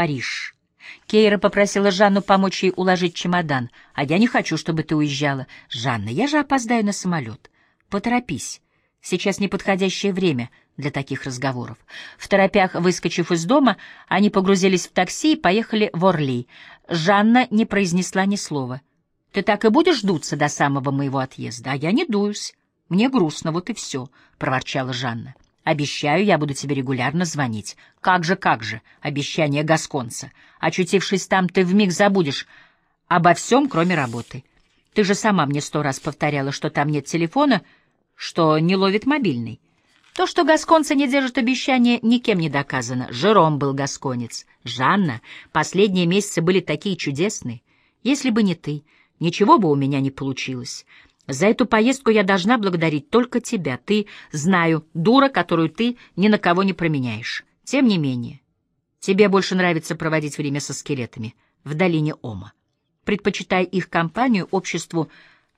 Париж. Кейра попросила Жанну помочь ей уложить чемодан. «А я не хочу, чтобы ты уезжала. Жанна, я же опоздаю на самолет. Поторопись. Сейчас неподходящее время для таких разговоров. В торопях, выскочив из дома, они погрузились в такси и поехали в Орли. Жанна не произнесла ни слова. «Ты так и будешь дуться до самого моего отъезда?» «А я не дуюсь. Мне грустно, вот и все», — проворчала Жанна. «Обещаю, я буду тебе регулярно звонить». «Как же, как же!» — обещание гасконца. «Очутившись там, ты вмиг забудешь обо всем, кроме работы. Ты же сама мне сто раз повторяла, что там нет телефона, что не ловит мобильный». То, что гасконцы не держат обещания, никем не доказано. Жером был гасконец. Жанна, последние месяцы были такие чудесные. Если бы не ты, ничего бы у меня не получилось. За эту поездку я должна благодарить только тебя. Ты, знаю, дура, которую ты ни на кого не променяешь. Тем не менее, тебе больше нравится проводить время со скелетами в долине Ома. Предпочитай их компанию обществу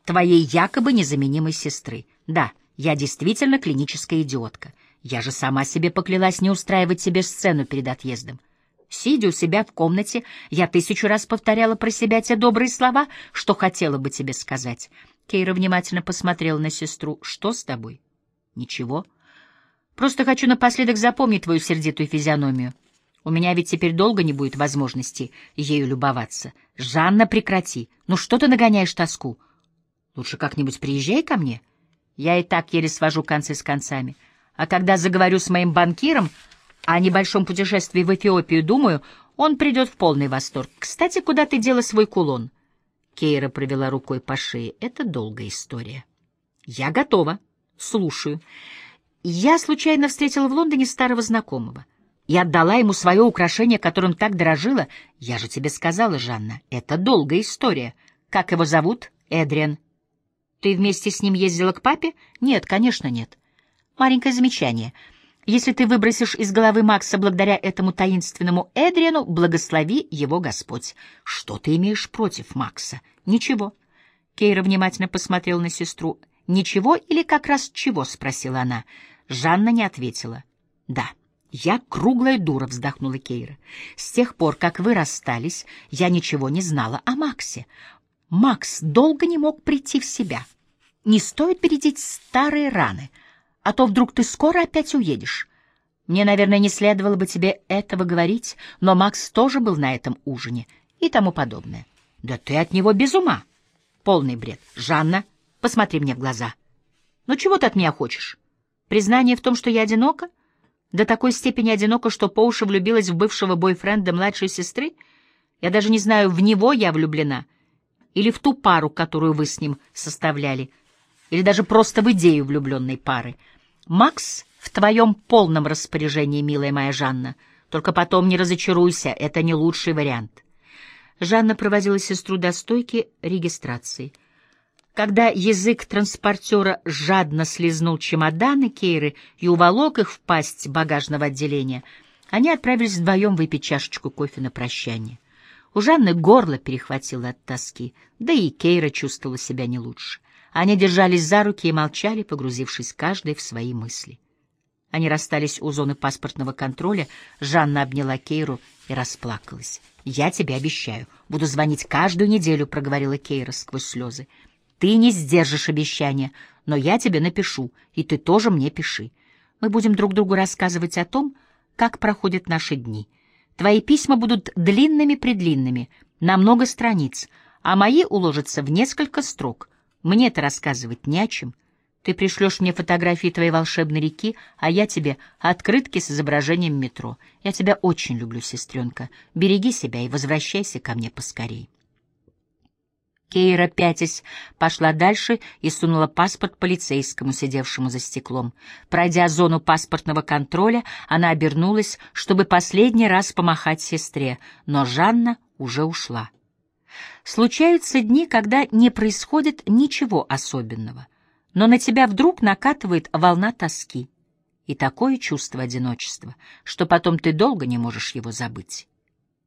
твоей якобы незаменимой сестры. Да, я действительно клиническая идиотка. Я же сама себе поклялась не устраивать себе сцену перед отъездом. Сидя у себя в комнате, я тысячу раз повторяла про себя те добрые слова, что хотела бы тебе сказать. Кейра внимательно посмотрела на сестру. «Что с тобой?» «Ничего. Просто хочу напоследок запомнить твою сердитую физиономию. У меня ведь теперь долго не будет возможности ею любоваться. Жанна, прекрати. Ну что ты нагоняешь тоску? Лучше как-нибудь приезжай ко мне. Я и так еле свожу концы с концами. А когда заговорю с моим банкиром о небольшом путешествии в Эфиопию, думаю, он придет в полный восторг. Кстати, куда ты дела свой кулон?» Кейра провела рукой по шее. Это долгая история. Я готова. Слушаю. Я случайно встретила в Лондоне старого знакомого. Я отдала ему свое украшение, которым так дорожила. Я же тебе сказала, Жанна, это долгая история. Как его зовут? Эдриан. Ты вместе с ним ездила к папе? Нет, конечно, нет. Маленькое замечание — если ты выбросишь из головы Макса благодаря этому таинственному Эдриану, благослови его Господь. Что ты имеешь против Макса? Ничего. Кейра внимательно посмотрела на сестру. Ничего или как раз чего? спросила она. Жанна не ответила. Да. «Я круглая дура», — вздохнула Кейра. «С тех пор, как вы расстались, я ничего не знала о Максе. Макс долго не мог прийти в себя. Не стоит бередить старые раны а то вдруг ты скоро опять уедешь. Мне, наверное, не следовало бы тебе этого говорить, но Макс тоже был на этом ужине и тому подобное. Да ты от него без ума. Полный бред. Жанна, посмотри мне в глаза. Ну чего ты от меня хочешь? Признание в том, что я одинока? До такой степени одинока, что по уши влюбилась в бывшего бойфренда младшей сестры? Я даже не знаю, в него я влюблена или в ту пару, которую вы с ним составляли, или даже просто в идею влюбленной пары — Макс в твоем полном распоряжении, милая моя Жанна. Только потом не разочаруйся, это не лучший вариант. Жанна проводила сестру до стойки регистрации. Когда язык транспортера жадно слезнул чемоданы Кейры и уволок их в пасть багажного отделения, они отправились вдвоем выпить чашечку кофе на прощание. У Жанны горло перехватило от тоски, да и Кейра чувствовала себя не лучше. Они держались за руки и молчали, погрузившись каждый в свои мысли. Они расстались у зоны паспортного контроля, Жанна обняла Кейру и расплакалась. «Я тебе обещаю, буду звонить каждую неделю», — проговорила Кейра сквозь слезы. «Ты не сдержишь обещания, но я тебе напишу, и ты тоже мне пиши. Мы будем друг другу рассказывать о том, как проходят наши дни. Твои письма будут длинными-предлинными, на много страниц, а мои уложатся в несколько строк. Мне-то рассказывать не о чем. Ты пришлешь мне фотографии твоей волшебной реки, а я тебе открытки с изображением метро. Я тебя очень люблю, сестренка. Береги себя и возвращайся ко мне поскорей. Кейра, пятясь, пошла дальше и сунула паспорт полицейскому, сидевшему за стеклом. Пройдя зону паспортного контроля, она обернулась, чтобы последний раз помахать сестре, но Жанна уже ушла. Случаются дни, когда не происходит ничего особенного, но на тебя вдруг накатывает волна тоски и такое чувство одиночества, что потом ты долго не можешь его забыть.